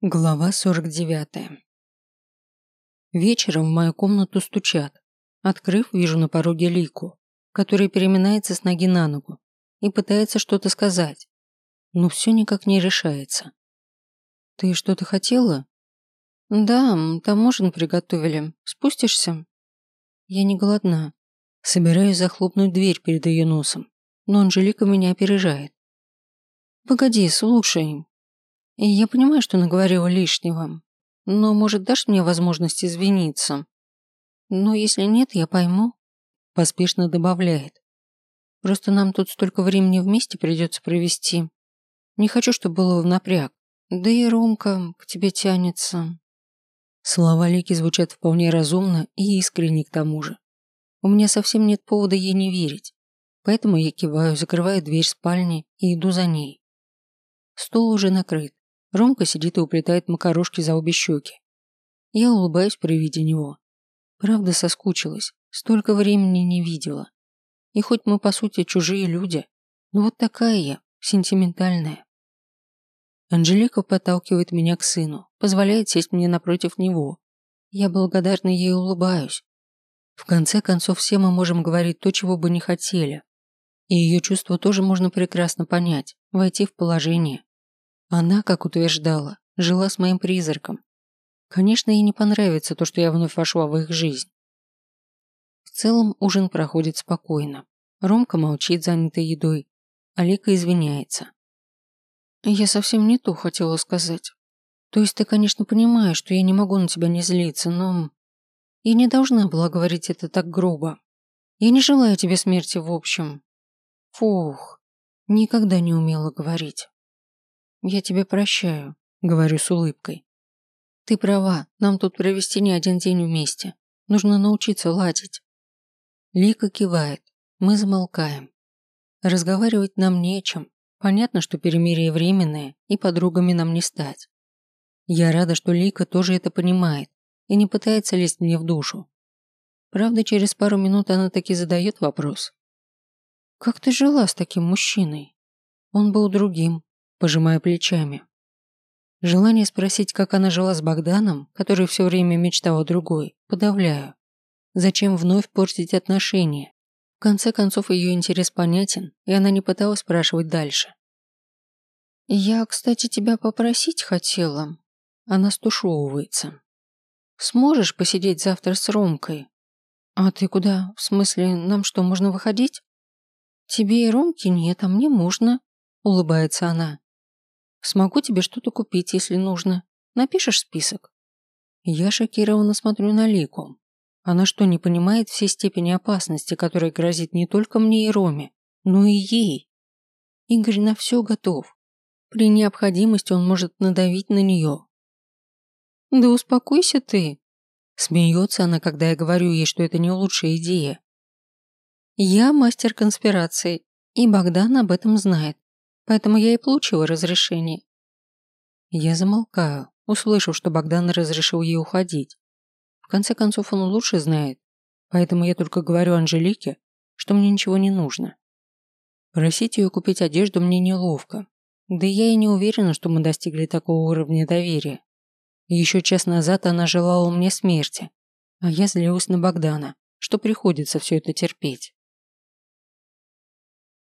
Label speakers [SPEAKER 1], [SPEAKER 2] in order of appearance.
[SPEAKER 1] Глава 49. Вечером в мою комнату стучат. Открыв, вижу на пороге Лику, которая переминается с ноги на ногу и пытается что-то сказать, но все никак не решается. «Ты что-то хотела?» «Да, там ужин приготовили. Спустишься?» «Я не голодна. Собираюсь захлопнуть дверь перед ее носом, но Анжелика меня опережает. «Погоди, слушай, я понимаю, что наговорила лишнего, но, может, дашь мне возможность извиниться? Но если нет, я пойму. Поспешно добавляет. Просто нам тут столько времени вместе придется провести. Не хочу, чтобы было в напряг. Да и Ромка к тебе тянется. Слова Лики звучат вполне разумно и искренне к тому же. У меня совсем нет повода ей не верить. Поэтому я киваю, закрываю дверь спальни и иду за ней. Стол уже накрыт. Ромка сидит и уплетает макарошки за обе щеки. Я улыбаюсь при виде него. Правда, соскучилась. Столько времени не видела. И хоть мы, по сути, чужие люди, но вот такая я, сентиментальная. Анжелика подталкивает меня к сыну, позволяет сесть мне напротив него. Я благодарна ей улыбаюсь. В конце концов, все мы можем говорить то, чего бы не хотели. И ее чувства тоже можно прекрасно понять, войти в положение. Она, как утверждала, жила с моим призраком. Конечно, ей не понравится то, что я вновь вошла в их жизнь. В целом ужин проходит спокойно. Ромка молчит, занятый едой. Алика извиняется. Я совсем не то хотела сказать. То есть ты, конечно, понимаешь, что я не могу на тебя не злиться, но... Я не должна была говорить это так грубо. Я не желаю тебе смерти в общем. Фух, никогда не умела говорить. «Я тебя прощаю», — говорю с улыбкой. «Ты права, нам тут провести не один день вместе. Нужно научиться ладить». Лика кивает, мы замолкаем. Разговаривать нам не о чем. Понятно, что перемирие временное, и подругами нам не стать. Я рада, что Лика тоже это понимает и не пытается лезть мне в душу. Правда, через пару минут она таки задает вопрос. «Как ты жила с таким мужчиной? Он был другим, пожимая плечами. Желание спросить, как она жила с Богданом, который все время мечтал о другой, подавляю. Зачем вновь портить отношения? В конце концов, ее интерес понятен, и она не пыталась спрашивать дальше. «Я, кстати, тебя попросить хотела». Она стушевывается. «Сможешь посидеть завтра с Ромкой?» «А ты куда? В смысле, нам что, можно выходить?» «Тебе и Ромке нет, а мне можно», — улыбается она. Смогу тебе что-то купить, если нужно. Напишешь список?» Я шокированно смотрю на Лику. Она что, не понимает всей степени опасности, которая грозит не только мне и Роме, но и ей? Игорь на все готов. При необходимости он может надавить на нее. «Да успокойся ты!» Смеется она, когда я говорю ей, что это не лучшая идея. Я мастер конспирации, и Богдан об этом знает поэтому я и получила разрешение. Я замолкаю, услышав, что Богдан разрешил ей уходить. В конце концов, он лучше знает, поэтому я только говорю Анжелике, что мне ничего не нужно. Просить ее купить одежду мне неловко, да я и не уверена, что мы достигли такого уровня доверия. Еще час назад она желала мне смерти, а я злилась на Богдана, что приходится все это терпеть.